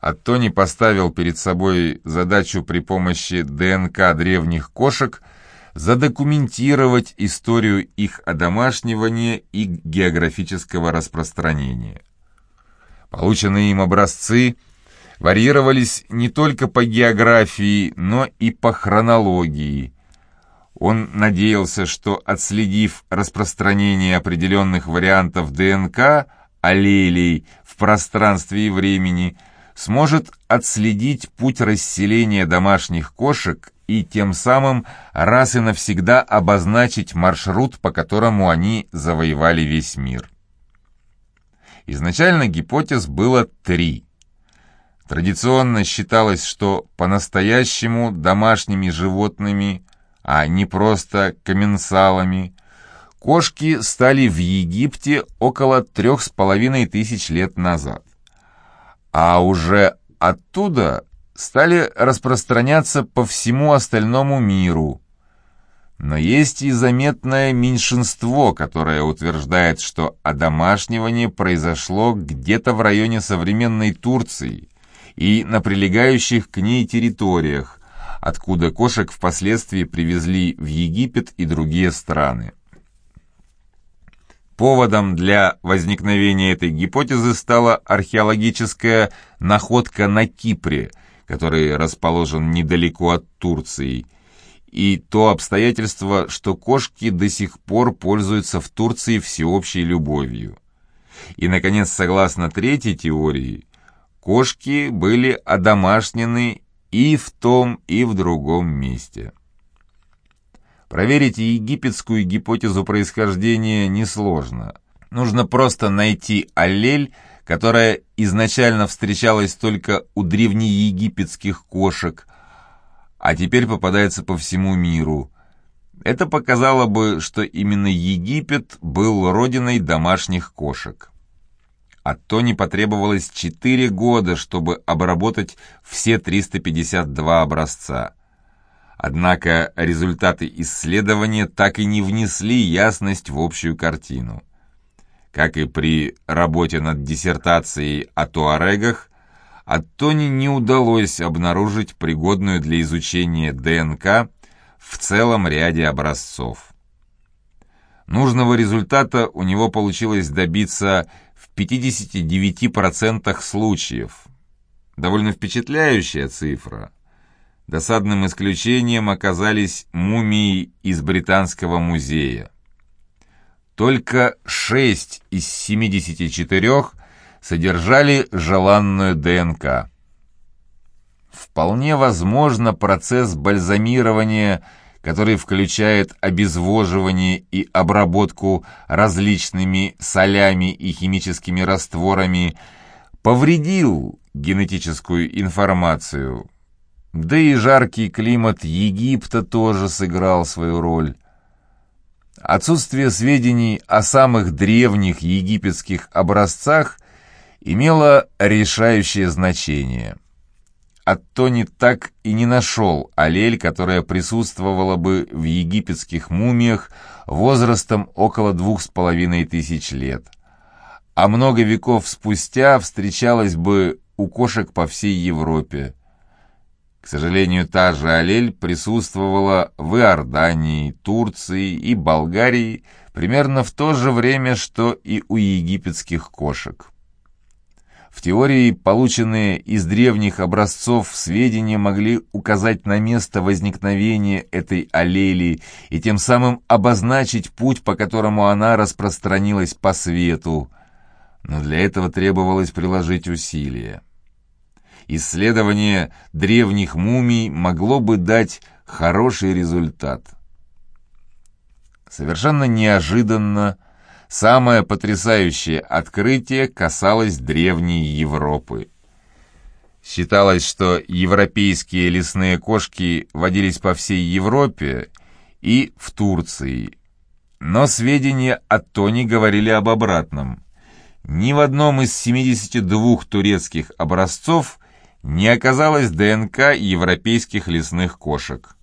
Аттони поставил перед собой задачу при помощи ДНК древних кошек задокументировать историю их одомашнивания и географического распространения. Полученные им образцы варьировались не только по географии, но и по хронологии. Он надеялся, что, отследив распространение определенных вариантов ДНК аллелей в пространстве и времени, сможет отследить путь расселения домашних кошек и тем самым раз и навсегда обозначить маршрут, по которому они завоевали весь мир. Изначально гипотез было три. Традиционно считалось, что по-настоящему домашними животными, а не просто комменсалами, кошки стали в Египте около трех с половиной тысяч лет назад а уже оттуда стали распространяться по всему остальному миру. Но есть и заметное меньшинство, которое утверждает, что одомашнивание произошло где-то в районе современной Турции и на прилегающих к ней территориях, откуда кошек впоследствии привезли в Египет и другие страны. Поводом для возникновения этой гипотезы стала археологическая находка на Кипре, который расположен недалеко от Турции, и то обстоятельство, что кошки до сих пор пользуются в Турции всеобщей любовью. И, наконец, согласно третьей теории, кошки были одомашнены и в том, и в другом месте. Проверить египетскую гипотезу происхождения несложно. Нужно просто найти аллель, которая изначально встречалась только у древнеегипетских кошек, а теперь попадается по всему миру. Это показало бы, что именно Египет был родиной домашних кошек. А то не потребовалось 4 года, чтобы обработать все 352 образца. Однако результаты исследования так и не внесли ясность в общую картину. Как и при работе над диссертацией о туарегах, Аттони не удалось обнаружить пригодную для изучения ДНК в целом ряде образцов. Нужного результата у него получилось добиться в 59% случаев. Довольно впечатляющая цифра – Досадным исключением оказались мумии из Британского музея. Только 6 из 74 содержали желанную ДНК. Вполне возможно процесс бальзамирования, который включает обезвоживание и обработку различными солями и химическими растворами, повредил генетическую информацию – да и жаркий климат Египта тоже сыграл свою роль. Отсутствие сведений о самых древних египетских образцах имело решающее значение. Аттони так и не нашел аллель, которая присутствовала бы в египетских мумиях возрастом около двух с половиной тысяч лет. А много веков спустя встречалась бы у кошек по всей Европе. К сожалению, та же аллель присутствовала в Иордании, Турции и Болгарии примерно в то же время, что и у египетских кошек. В теории, полученные из древних образцов сведения могли указать на место возникновения этой аллели и тем самым обозначить путь, по которому она распространилась по свету. Но для этого требовалось приложить усилия исследование древних мумий могло бы дать хороший результат. Совершенно неожиданно самое потрясающее открытие касалось древней Европы. Считалось, что европейские лесные кошки водились по всей Европе и в Турции. Но сведения о Тони говорили об обратном. Ни в одном из 72 турецких образцов не оказалось ДНК европейских лесных кошек.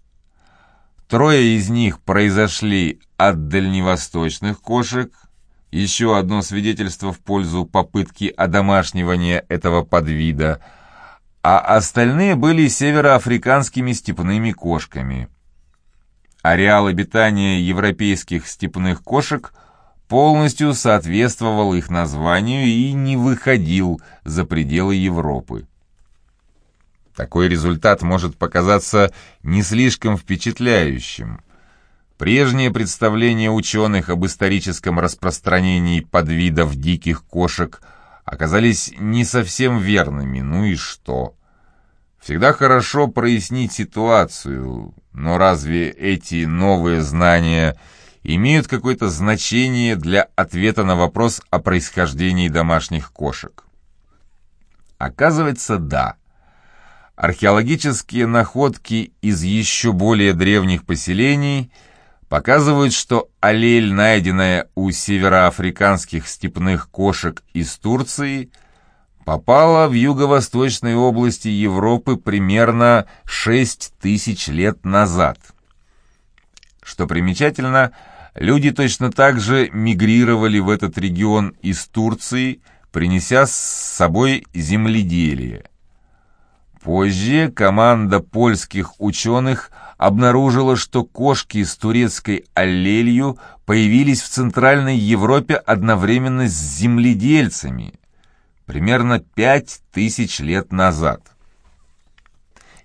Трое из них произошли от дальневосточных кошек, еще одно свидетельство в пользу попытки одомашнивания этого подвида, а остальные были североафриканскими степными кошками. Ареал обитания европейских степных кошек полностью соответствовал их названию и не выходил за пределы Европы. Такой результат может показаться не слишком впечатляющим. Прежние представления ученых об историческом распространении подвидов диких кошек оказались не совсем верными, ну и что? Всегда хорошо прояснить ситуацию, но разве эти новые знания имеют какое-то значение для ответа на вопрос о происхождении домашних кошек? Оказывается, да. Археологические находки из еще более древних поселений показывают, что аллель, найденная у североафриканских степных кошек из Турции, попала в юго-восточной области Европы примерно 6 тысяч лет назад. Что примечательно, люди точно так же мигрировали в этот регион из Турции, принеся с собой земледелие. Позже команда польских ученых обнаружила, что кошки с турецкой аллелью появились в Центральной Европе одновременно с земледельцами, примерно пять тысяч лет назад.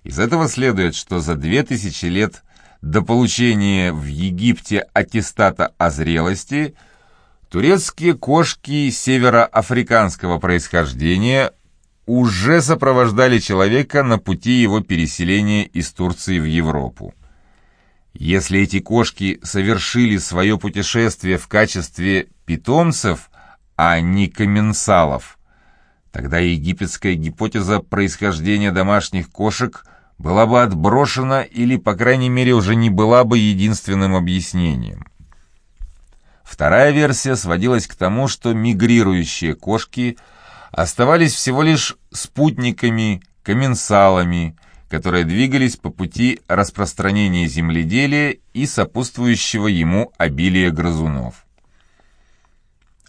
Из этого следует, что за две тысячи лет до получения в Египте аттестата о зрелости турецкие кошки североафриканского происхождения уже сопровождали человека на пути его переселения из Турции в Европу. Если эти кошки совершили свое путешествие в качестве питомцев, а не комменсалов, тогда египетская гипотеза происхождения домашних кошек была бы отброшена или, по крайней мере, уже не была бы единственным объяснением. Вторая версия сводилась к тому, что мигрирующие кошки – оставались всего лишь спутниками, комменсалами, которые двигались по пути распространения земледелия и сопутствующего ему обилия грызунов.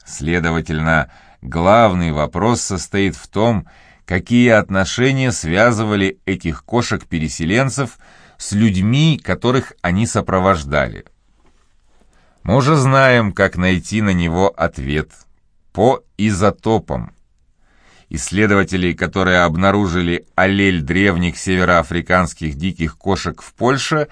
Следовательно, главный вопрос состоит в том, какие отношения связывали этих кошек-переселенцев с людьми, которых они сопровождали. Мы уже знаем, как найти на него ответ по изотопам. Исследователи, которые обнаружили аллель древних североафриканских диких кошек в Польше,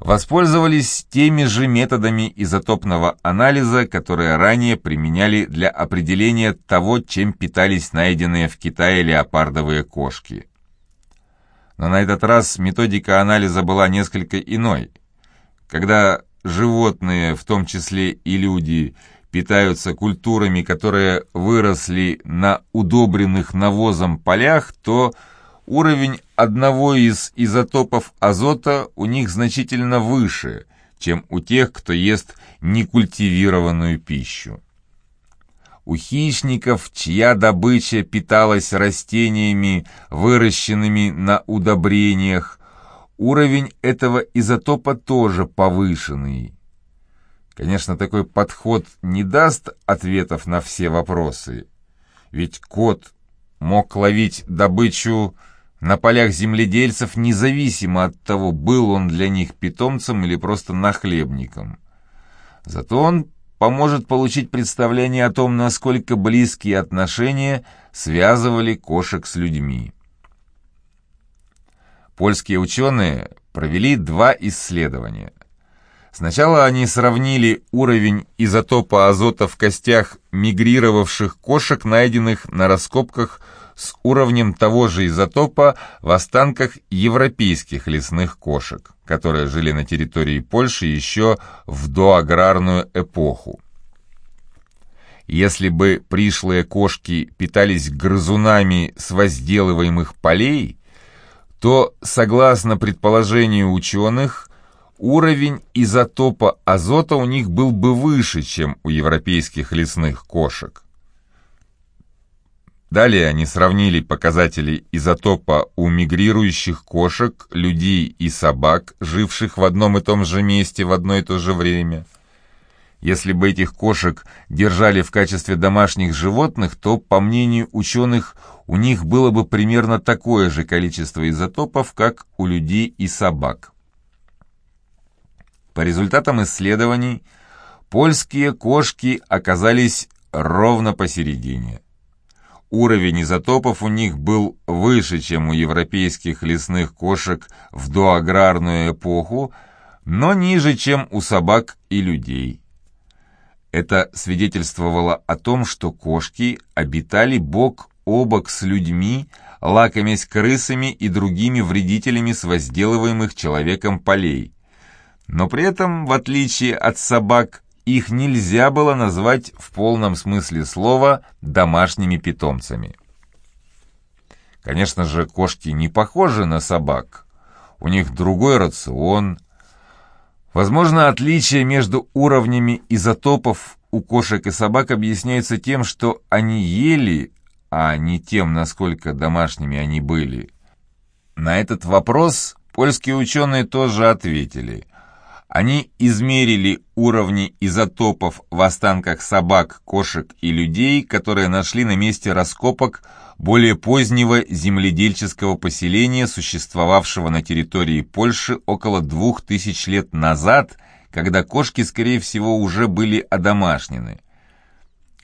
воспользовались теми же методами изотопного анализа, которые ранее применяли для определения того, чем питались найденные в Китае леопардовые кошки. Но на этот раз методика анализа была несколько иной. Когда животные, в том числе и люди, питаются культурами, которые выросли на удобренных навозом полях, то уровень одного из изотопов азота у них значительно выше, чем у тех, кто ест некультивированную пищу. У хищников, чья добыча питалась растениями, выращенными на удобрениях, уровень этого изотопа тоже повышенный. Конечно, такой подход не даст ответов на все вопросы, ведь кот мог ловить добычу на полях земледельцев независимо от того, был он для них питомцем или просто нахлебником. Зато он поможет получить представление о том, насколько близкие отношения связывали кошек с людьми. Польские ученые провели два исследования – Сначала они сравнили уровень изотопа азота в костях мигрировавших кошек, найденных на раскопках, с уровнем того же изотопа в останках европейских лесных кошек, которые жили на территории Польши еще в доаграрную эпоху. Если бы пришлые кошки питались грызунами с возделываемых полей, то, согласно предположению ученых, уровень изотопа азота у них был бы выше, чем у европейских лесных кошек. Далее они сравнили показатели изотопа у мигрирующих кошек, людей и собак, живших в одном и том же месте в одно и то же время. Если бы этих кошек держали в качестве домашних животных, то, по мнению ученых, у них было бы примерно такое же количество изотопов, как у людей и собак. По результатам исследований, польские кошки оказались ровно посередине. Уровень изотопов у них был выше, чем у европейских лесных кошек в доаграрную эпоху, но ниже, чем у собак и людей. Это свидетельствовало о том, что кошки обитали бок о бок с людьми, лакомясь крысами и другими вредителями с возделываемых человеком полей. Но при этом, в отличие от собак, их нельзя было назвать в полном смысле слова домашними питомцами. Конечно же, кошки не похожи на собак. У них другой рацион. Возможно, отличие между уровнями изотопов у кошек и собак объясняется тем, что они ели, а не тем, насколько домашними они были. На этот вопрос польские ученые тоже ответили – они измерили уровни изотопов в останках собак, кошек и людей, которые нашли на месте раскопок более позднего земледельческого поселения, существовавшего на территории Польши около двух тысяч лет назад, когда кошки, скорее всего, уже были одомашнены.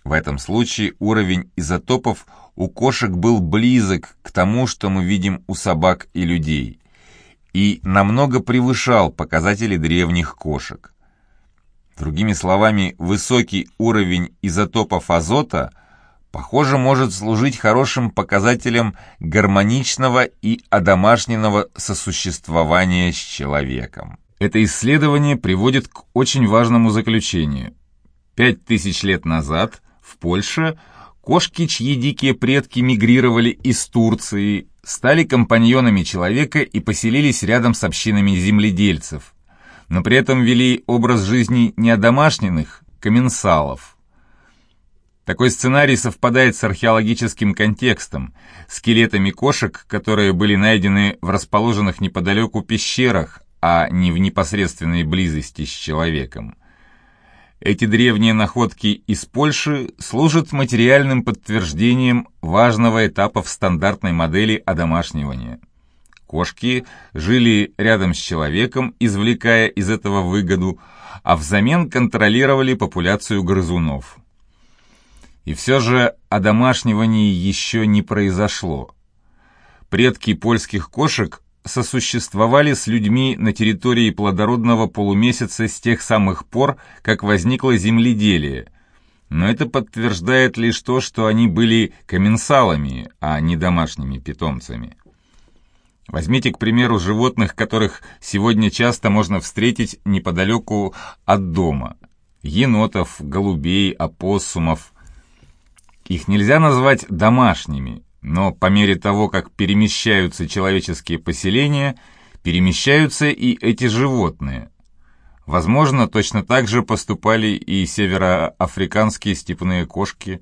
В этом случае уровень изотопов у кошек был близок к тому, что мы видим у собак и людей и намного превышал показатели древних кошек. Другими словами, высокий уровень изотопов азота, похоже, может служить хорошим показателем гармоничного и одомашненного сосуществования с человеком. Это исследование приводит к очень важному заключению. Пять тысяч лет назад в Польше кошки, чьи дикие предки мигрировали из Турции, стали компаньонами человека и поселились рядом с общинами земледельцев, но при этом вели образ жизни не одомашненных, комменсалов. Такой сценарий совпадает с археологическим контекстом, скелетами кошек, которые были найдены в расположенных неподалеку пещерах, а не в непосредственной близости с человеком. Эти древние находки из Польши служат материальным подтверждением важного этапа в стандартной модели одомашнивания. Кошки жили рядом с человеком, извлекая из этого выгоду, а взамен контролировали популяцию грызунов. И все же одомашнивание еще не произошло. Предки польских кошек сосуществовали с людьми на территории плодородного полумесяца с тех самых пор, как возникло земледелие. Но это подтверждает лишь то, что они были комменсалами, а не домашними питомцами. Возьмите, к примеру, животных, которых сегодня часто можно встретить неподалеку от дома. Енотов, голубей, опоссумов. Их нельзя назвать домашними, но по мере того, как перемещаются человеческие поселения, перемещаются и эти животные. Возможно, точно так же поступали и североафриканские степные кошки.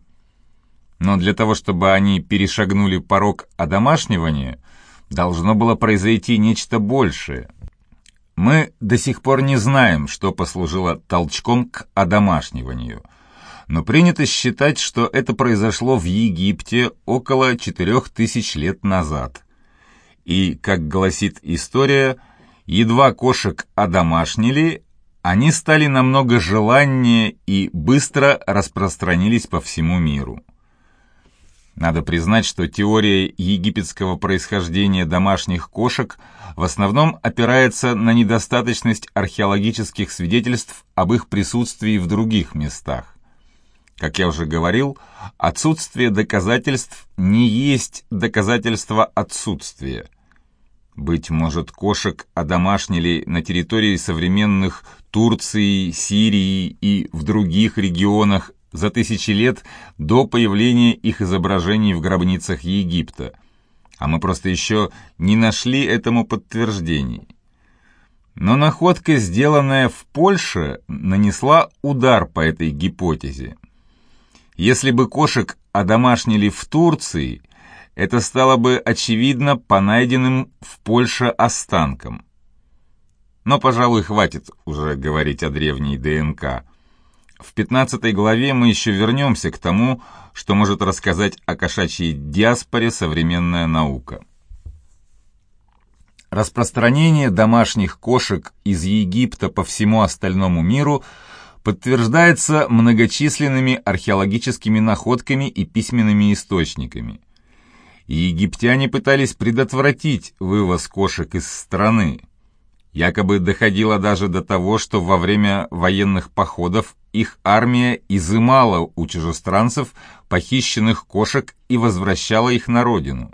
Но для того, чтобы они перешагнули порог одомашнивания, должно было произойти нечто большее. Мы до сих пор не знаем, что послужило толчком к одомашниванию – но принято считать, что это произошло в Египте около 4000 лет назад. И, как гласит история, едва кошек одомашнили, они стали намного желаннее и быстро распространились по всему миру. Надо признать, что теория египетского происхождения домашних кошек в основном опирается на недостаточность археологических свидетельств об их присутствии в других местах. Как я уже говорил, отсутствие доказательств не есть доказательство отсутствия. Быть может, кошек одомашнили на территории современных Турции, Сирии и в других регионах за тысячи лет до появления их изображений в гробницах Египта, а мы просто еще не нашли этому подтверждений. Но находка, сделанная в Польше, нанесла удар по этой гипотезе. Если бы кошек одомашнили в Турции, это стало бы очевидно по найденным в Польше останкам. Но, пожалуй, хватит уже говорить о древней ДНК. В 15 главе мы еще вернемся к тому, что может рассказать о кошачьей диаспоре современная наука. Распространение домашних кошек из Египта по всему остальному миру подтверждается многочисленными археологическими находками и письменными источниками. Египтяне пытались предотвратить вывоз кошек из страны. Якобы доходило даже до того, что во время военных походов их армия изымала у чужестранцев похищенных кошек и возвращала их на родину.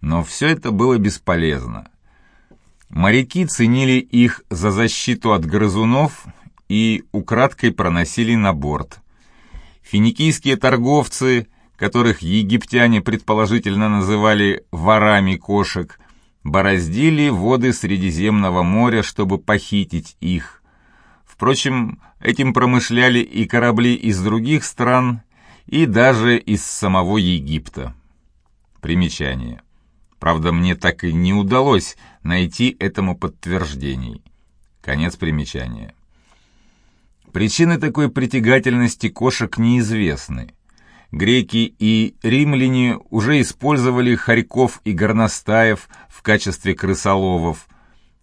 Но все это было бесполезно. Моряки ценили их за защиту от грызунов и украдкой проносили на борт. Финикийские торговцы, которых египтяне предположительно называли «ворами кошек», бороздили воды Средиземного моря, чтобы похитить их. Впрочем, этим промышляли и корабли из других стран, и даже из самого Египта. Примечание. Правда, мне так и не удалось найти этому подтверждений. Конец примечания. Причины такой притягательности кошек неизвестны. Греки и римляне уже использовали хорьков и горностаев в качестве крысоловов,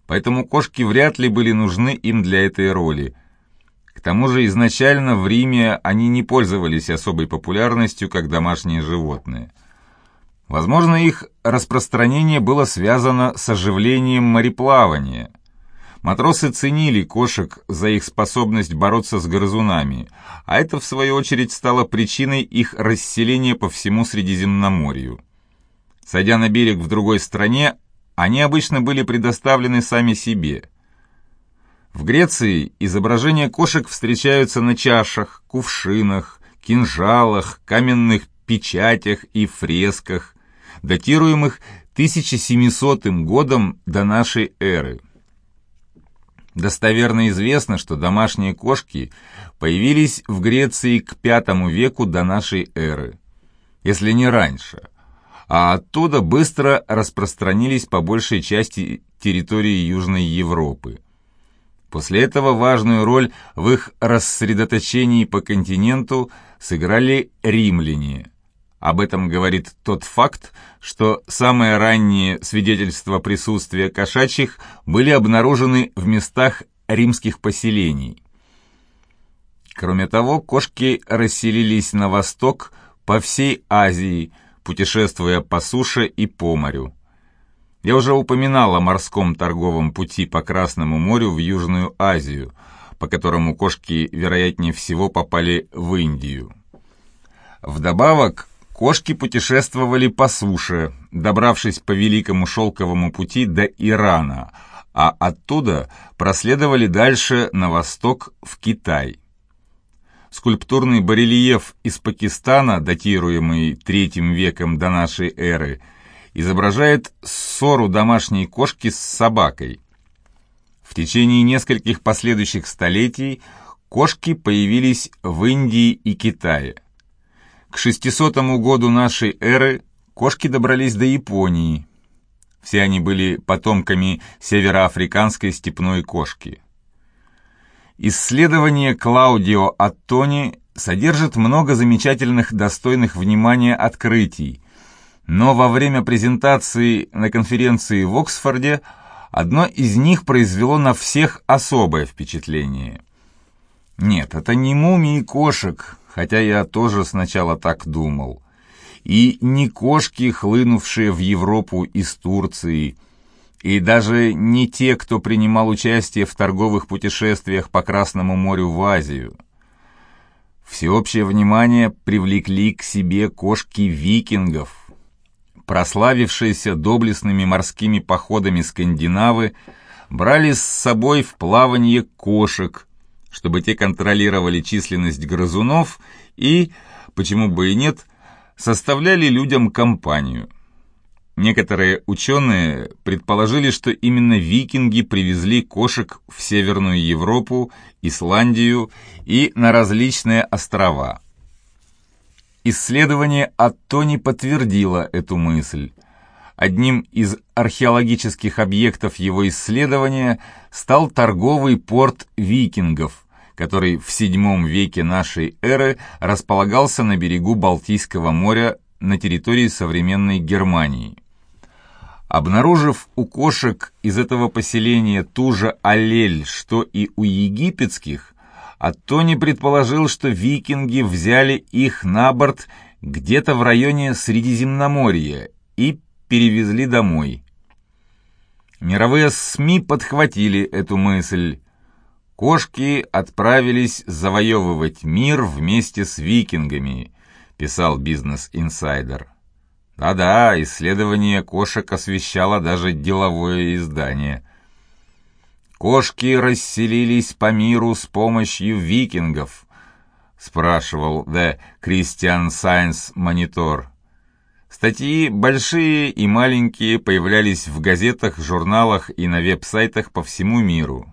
поэтому кошки вряд ли были нужны им для этой роли. К тому же изначально в Риме они не пользовались особой популярностью как домашние животные – Возможно, их распространение было связано с оживлением мореплавания. Матросы ценили кошек за их способность бороться с грызунами, а это, в свою очередь, стало причиной их расселения по всему Средиземноморью. Сойдя на берег в другой стране, они обычно были предоставлены сами себе. В Греции изображения кошек встречаются на чашах, кувшинах, кинжалах, каменных печатях и фресках, датируемых 1700 годом до нашей эры. Достоверно известно, что домашние кошки появились в Греции к V веку до нашей эры, если не раньше, а оттуда быстро распространились по большей части территории Южной Европы. После этого важную роль в их рассредоточении по континенту сыграли римляне – об этом говорит тот факт, что самые ранние свидетельства присутствия кошачьих были обнаружены в местах римских поселений. Кроме того, кошки расселились на восток по всей Азии, путешествуя по суше и по морю. Я уже упоминал о морском торговом пути по Красному морю в Южную Азию, по которому кошки, вероятнее всего, попали в Индию. Вдобавок, Кошки путешествовали по суше, добравшись по Великому Шелковому пути до Ирана, а оттуда проследовали дальше на восток в Китай. Скульптурный барельеф из Пакистана, датируемый третьим веком до нашей эры, изображает ссору домашней кошки с собакой. В течение нескольких последующих столетий кошки появились в Индии и Китае. К 600 году нашей эры кошки добрались до Японии. Все они были потомками североафриканской степной кошки. Исследование Клаудио Аттони содержит много замечательных, достойных внимания открытий, но во время презентации на конференции в Оксфорде одно из них произвело на всех особое впечатление. Нет, это не мумии кошек, хотя я тоже сначала так думал. И не кошки, хлынувшие в Европу из Турции, и даже не те, кто принимал участие в торговых путешествиях по Красному морю в Азию. Всеобщее внимание привлекли к себе кошки викингов. Прославившиеся доблестными морскими походами скандинавы брали с собой в плавание кошек – чтобы те контролировали численность грызунов и, почему бы и нет, составляли людям компанию. Некоторые ученые предположили, что именно викинги привезли кошек в Северную Европу, Исландию и на различные острова. Исследование Аттони подтвердило эту мысль. Одним из археологических объектов его исследования стал торговый порт викингов, который в VII веке нашей эры располагался на берегу Балтийского моря на территории современной Германии. Обнаружив у кошек из этого поселения ту же аллель, что и у египетских, Аттони предположил, что викинги взяли их на борт где-то в районе Средиземноморья и перевезли домой. Мировые СМИ подхватили эту мысль. Кошки отправились завоевывать мир вместе с викингами, писал бизнес-инсайдер. Да-да, исследование кошек освещало даже деловое издание. «Кошки расселились по миру с помощью викингов», спрашивал The Christian Science Monitor. Статьи большие и маленькие появлялись в газетах, журналах и на веб-сайтах по всему миру.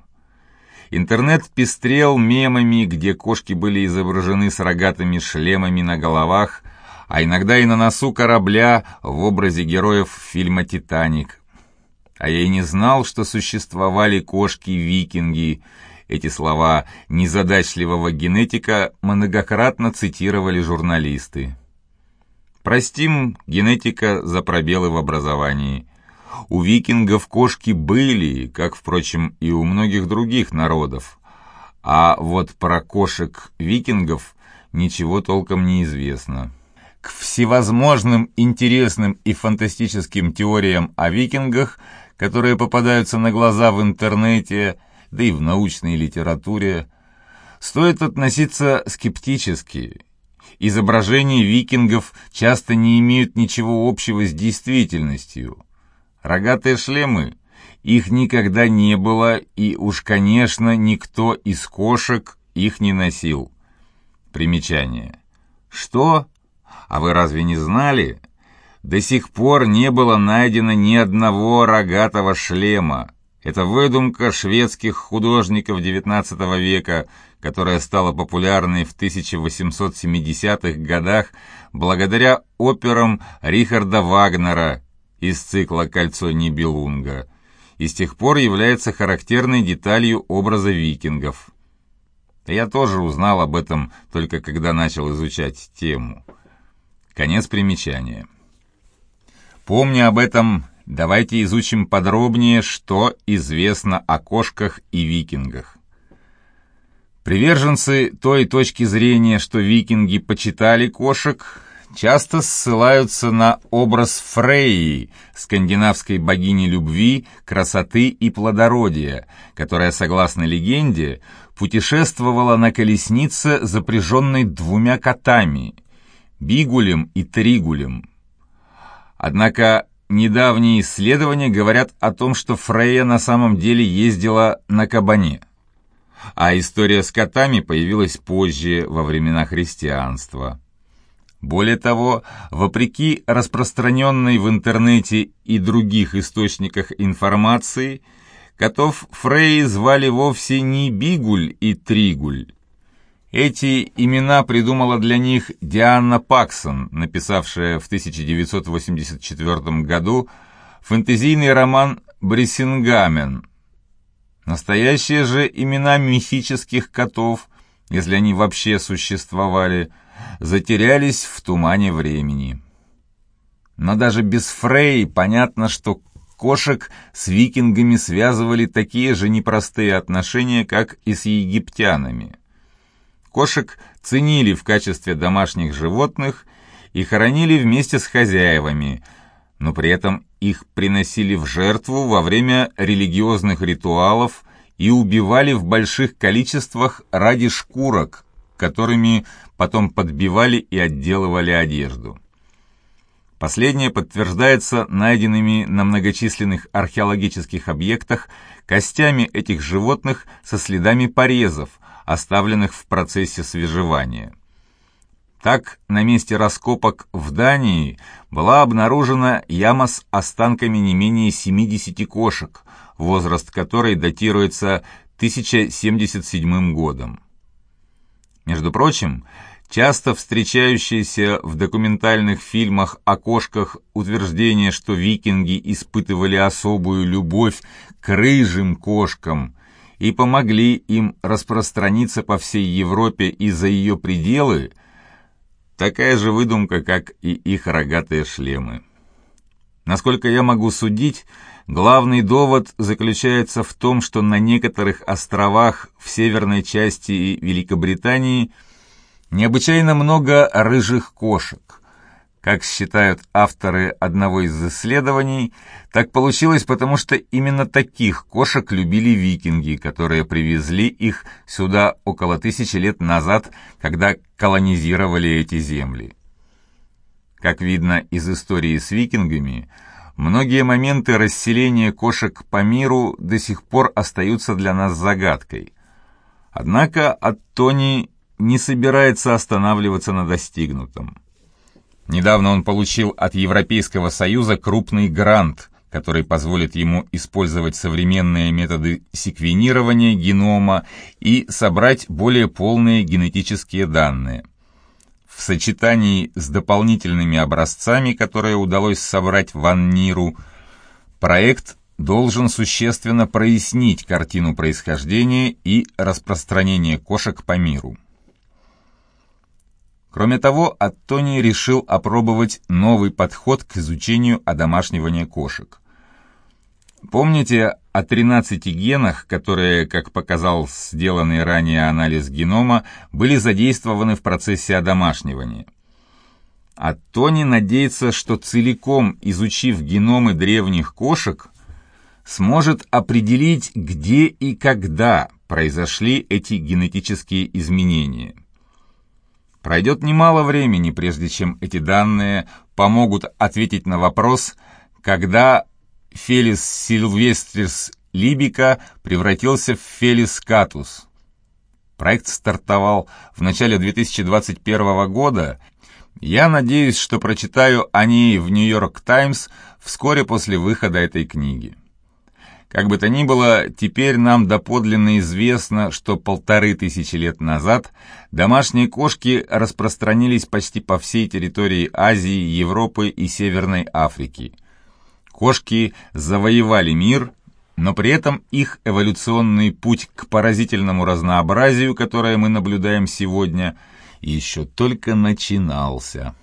Интернет пестрел мемами, где кошки были изображены с рогатыми шлемами на головах, а иногда и на носу корабля в образе героев фильма «Титаник». А я и не знал, что существовали кошки-викинги. Эти слова незадачливого генетика многократно цитировали журналисты. Простим генетика за пробелы в образовании. У викингов кошки были, как, впрочем, и у многих других народов. А вот про кошек викингов ничего толком не известно. К всевозможным интересным и фантастическим теориям о викингах, которые попадаются на глаза в интернете, да и в научной литературе, стоит относиться скептически. Изображения викингов часто не имеют ничего общего с действительностью. Рогатые шлемы, их никогда не было, и уж, конечно, никто из кошек их не носил. Примечание. Что? А вы разве не знали? До сих пор не было найдено ни одного рогатого шлема. Это выдумка шведских художников XIX века, которая стала популярной в 1870-х годах благодаря операм Рихарда Вагнера из цикла «Кольцо Нибелунга» и с тех пор является характерной деталью образа викингов. Я тоже узнал об этом только когда начал изучать тему. Конец примечания. Помня об этом, давайте изучим подробнее, что известно о кошках и викингах. Приверженцы той точки зрения, что викинги почитали кошек, часто ссылаются на образ Фрейи, скандинавской богини любви, красоты и плодородия, которая, согласно легенде, путешествовала на колеснице, запряженной двумя котами – Бигулем и Тригулем. Однако недавние исследования говорят о том, что Фрейя на самом деле ездила на кабане. А история с котами появилась позже, во времена христианства. Более того, вопреки распространенной в интернете и других источниках информации, котов Фрейи звали вовсе не Бигуль и Тригуль, эти имена придумала для них Диана Паксон, написавшая в 1984 году фэнтезийный роман «Брессингамен». Настоящие же имена мифических котов, если они вообще существовали, затерялись в тумане времени. Но даже без Фрей понятно, что кошек с викингами связывали такие же непростые отношения, как и с египтянами. Кошек ценили в качестве домашних животных и хоронили вместе с хозяевами, но при этом их приносили в жертву во время религиозных ритуалов и убивали в больших количествах ради шкурок, которыми потом подбивали и отделывали одежду. Последнее подтверждается найденными на многочисленных археологических объектах костями этих животных со следами порезов – оставленных в процессе свежевания. Так, на месте раскопок в Дании была обнаружена яма с останками не менее 70 кошек, возраст которой датируется 1077 годом. Между прочим, часто встречающееся в документальных фильмах о кошках утверждение, что викинги испытывали особую любовь к рыжим кошкам и помогли им распространиться по всей Европе и за ее пределы, такая же выдумка, как и их рогатые шлемы. Насколько я могу судить, главный довод заключается в том, что на некоторых островах в северной части Великобритании необычайно много рыжих кошек. Как считают авторы одного из исследований, так получилось потому, что именно таких кошек любили викинги, которые привезли их сюда около тысячи лет назад, когда колонизировали эти земли. Как видно из истории с викингами, многие моменты расселения кошек по миру до сих пор остаются для нас загадкой. Однако от Тони не собирается останавливаться на достигнутом. Недавно он получил от Европейского Союза крупный грант, который позволит ему использовать современные методы секвенирования генома и собрать более полные генетические данные. В сочетании с дополнительными образцами, которые удалось собрать в Анниру, проект должен существенно прояснить картину происхождения и распространения кошек по миру. Кроме того, Аттони решил опробовать новый подход к изучению одомашнивания кошек. Помните о 13 генах, которые, как показал сделанный ранее анализ генома, были задействованы в процессе одомашнивания? Аттони надеется, что целиком изучив геномы древних кошек, сможет определить, где и когда произошли эти генетические изменения – Пройдет немало времени, прежде чем эти данные помогут ответить на вопрос, когда Фелис сильвестрис либика превратился в Фелис катус. Проект стартовал в начале 2021 года. Я надеюсь, что прочитаю о ней в «Нью-Йорк Таймс» вскоре после выхода этой книги. Как бы то ни было, теперь нам доподлинно известно, что полторы тысячи лет назад домашние кошки распространились почти по всей территории Азии, Европы и Северной Африки. Кошки завоевали мир, но при этом их эволюционный путь к поразительному разнообразию, которое мы наблюдаем сегодня, еще только начинался.